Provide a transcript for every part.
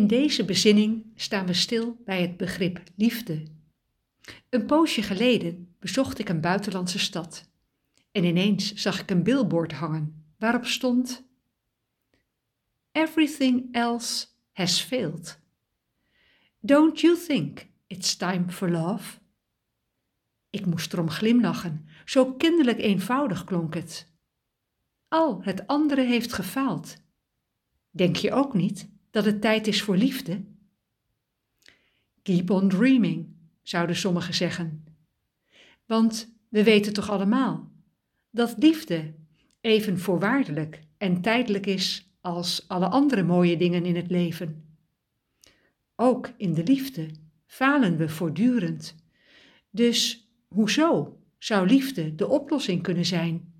In deze bezinning staan we stil bij het begrip liefde. Een poosje geleden bezocht ik een buitenlandse stad en ineens zag ik een billboard hangen waarop stond: Everything else has failed. Don't you think it's time for love? Ik moest erom glimlachen, zo kinderlijk eenvoudig klonk het. Al het andere heeft gefaald. Denk je ook niet dat het tijd is voor liefde? Keep on dreaming, zouden sommigen zeggen. Want we weten toch allemaal dat liefde even voorwaardelijk en tijdelijk is als alle andere mooie dingen in het leven. Ook in de liefde falen we voortdurend. Dus hoezo zou liefde de oplossing kunnen zijn?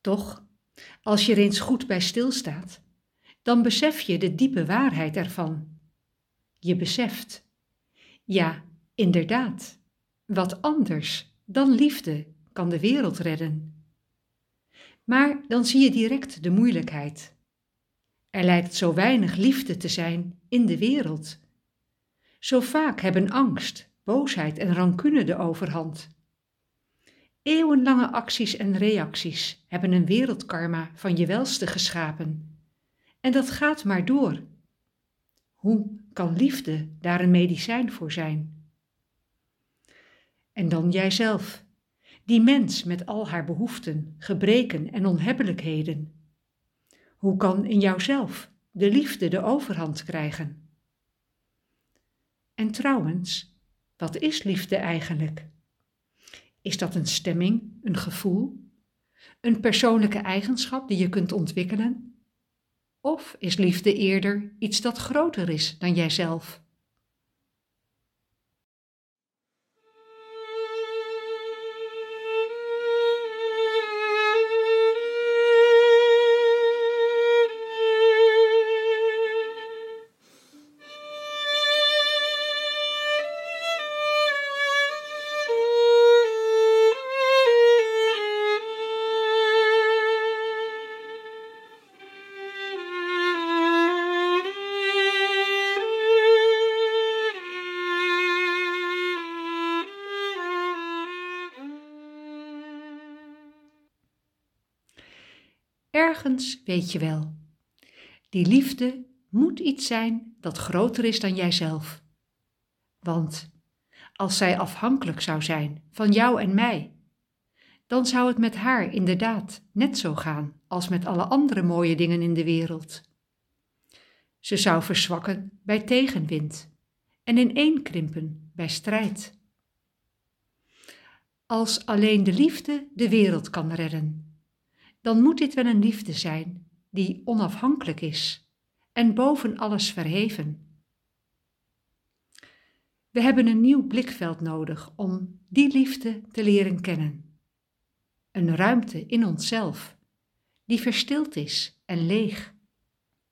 Toch, als je er eens goed bij stilstaat, dan besef je de diepe waarheid ervan. Je beseft, ja, inderdaad, wat anders dan liefde kan de wereld redden. Maar dan zie je direct de moeilijkheid. Er lijkt zo weinig liefde te zijn in de wereld. Zo vaak hebben angst, boosheid en rancune de overhand. Eeuwenlange acties en reacties hebben een wereldkarma van je welste geschapen. En dat gaat maar door. Hoe kan liefde daar een medicijn voor zijn? En dan jijzelf, die mens met al haar behoeften, gebreken en onhebbelijkheden. Hoe kan in jouzelf de liefde de overhand krijgen? En trouwens, wat is liefde eigenlijk? Is dat een stemming, een gevoel, een persoonlijke eigenschap die je kunt ontwikkelen? Of is liefde eerder iets dat groter is dan jijzelf? Ergens weet je wel. Die liefde moet iets zijn dat groter is dan jijzelf. Want als zij afhankelijk zou zijn van jou en mij, dan zou het met haar inderdaad net zo gaan als met alle andere mooie dingen in de wereld. Ze zou verzwakken bij tegenwind en ineenkrimpen bij strijd. Als alleen de liefde de wereld kan redden, dan moet dit wel een liefde zijn die onafhankelijk is en boven alles verheven. We hebben een nieuw blikveld nodig om die liefde te leren kennen. Een ruimte in onszelf die verstild is en leeg,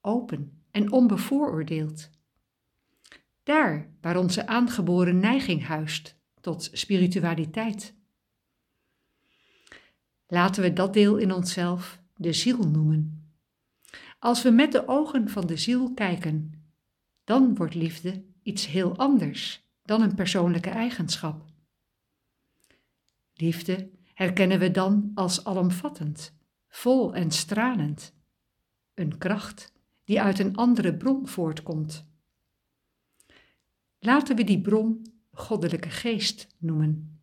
open en onbevooroordeeld. Daar waar onze aangeboren neiging huist tot spiritualiteit. Laten we dat deel in onszelf de ziel noemen. Als we met de ogen van de ziel kijken, dan wordt liefde iets heel anders dan een persoonlijke eigenschap. Liefde herkennen we dan als alomvattend, vol en stralend, een kracht die uit een andere bron voortkomt. Laten we die bron goddelijke geest noemen.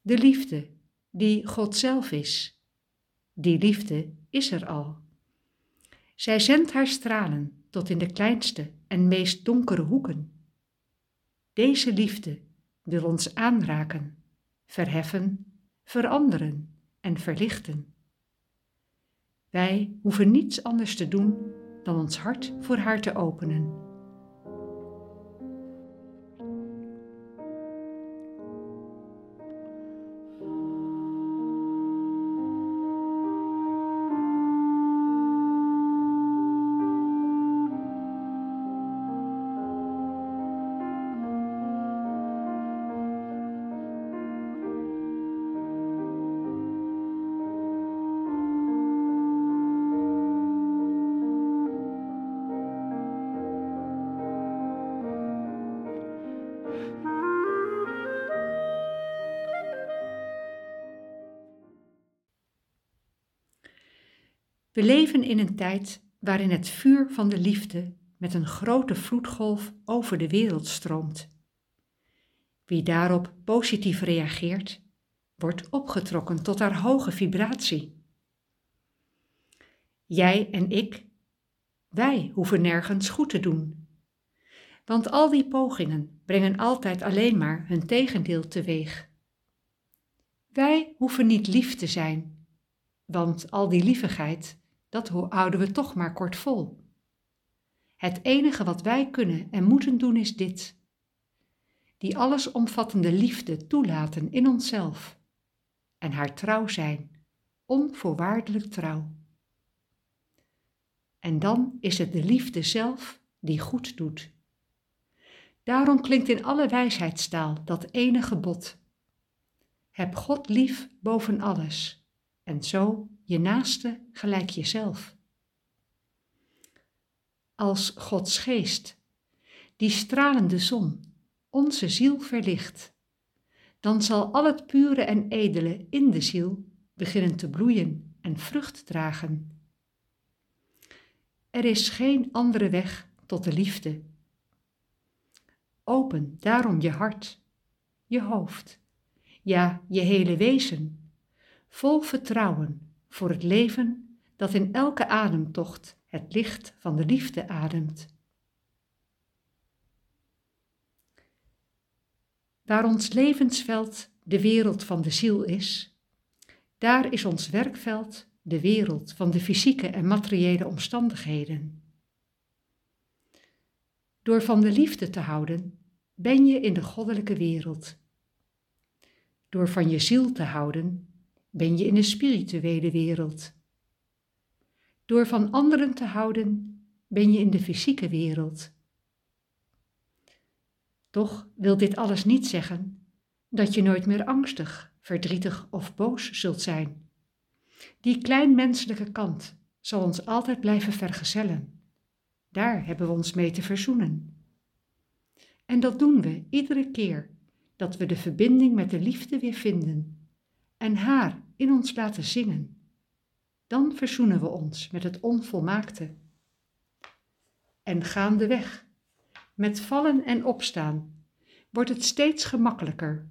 De liefde die God zelf is. Die liefde is er al. Zij zendt haar stralen tot in de kleinste en meest donkere hoeken. Deze liefde wil ons aanraken, verheffen, veranderen en verlichten. Wij hoeven niets anders te doen dan ons hart voor haar te openen We leven in een tijd waarin het vuur van de liefde met een grote vloedgolf over de wereld stroomt. Wie daarop positief reageert, wordt opgetrokken tot haar hoge vibratie. Jij en ik, wij hoeven nergens goed te doen. Want al die pogingen brengen altijd alleen maar hun tegendeel teweeg. Wij hoeven niet lief te zijn, want al die lievigheid, dat houden we toch maar kort vol. Het enige wat wij kunnen en moeten doen is dit: die allesomvattende liefde toelaten in onszelf en haar trouw zijn, onvoorwaardelijk trouw. En dan is het de liefde zelf die goed doet. Daarom klinkt in alle wijsheidstaal dat ene gebod. Heb God lief boven alles en zo je naaste gelijk jezelf. Als Gods geest, die stralende zon, onze ziel verlicht, dan zal al het pure en edele in de ziel beginnen te bloeien en vrucht dragen. Er is geen andere weg tot de liefde. Open daarom je hart, je hoofd, ja, je hele wezen, vol vertrouwen voor het leven dat in elke ademtocht het licht van de liefde ademt. Waar ons levensveld de wereld van de ziel is, daar is ons werkveld de wereld van de fysieke en materiële omstandigheden. Door van de liefde te houden, ben je in de goddelijke wereld. Door van je ziel te houden, ben je in de spirituele wereld. Door van anderen te houden, ben je in de fysieke wereld. Toch wil dit alles niet zeggen dat je nooit meer angstig, verdrietig of boos zult zijn. Die kleinmenselijke kant zal ons altijd blijven vergezellen. Daar hebben we ons mee te verzoenen. En dat doen we iedere keer dat we de verbinding met de liefde weer vinden en haar in ons laten zingen. Dan verzoenen we ons met het onvolmaakte. En gaandeweg, met vallen en opstaan, wordt het steeds gemakkelijker,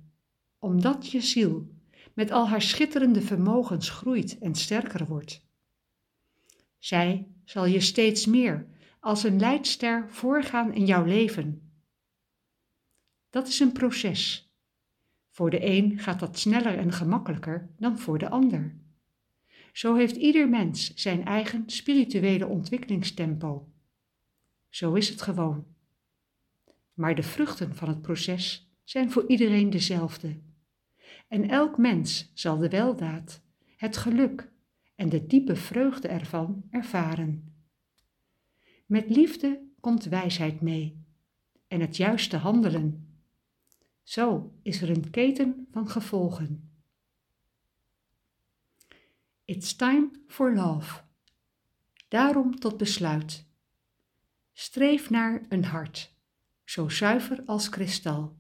omdat je ziel met al haar schitterende vermogens groeit en sterker wordt. Zij zal je steeds meer als een leidster voorgaan in jouw leven. Dat is een proces. Voor de een gaat dat sneller en gemakkelijker dan voor de ander. Zo heeft ieder mens zijn eigen spirituele ontwikkelingstempo. Zo is het gewoon. Maar de vruchten van het proces zijn voor iedereen dezelfde en elk mens zal de weldaad, het geluk en de diepe vreugde ervan ervaren. Met liefde komt wijsheid mee en het juiste handelen. Zo is er een keten van gevolgen. It's time for love. Daarom tot besluit. Streef naar een hart, zo zuiver als kristal.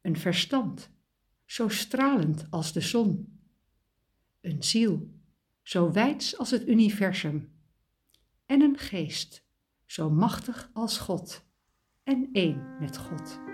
Een verstand zo stralend als de zon. Een ziel, zo wijds als het universum. En een geest, zo machtig als God en één met God.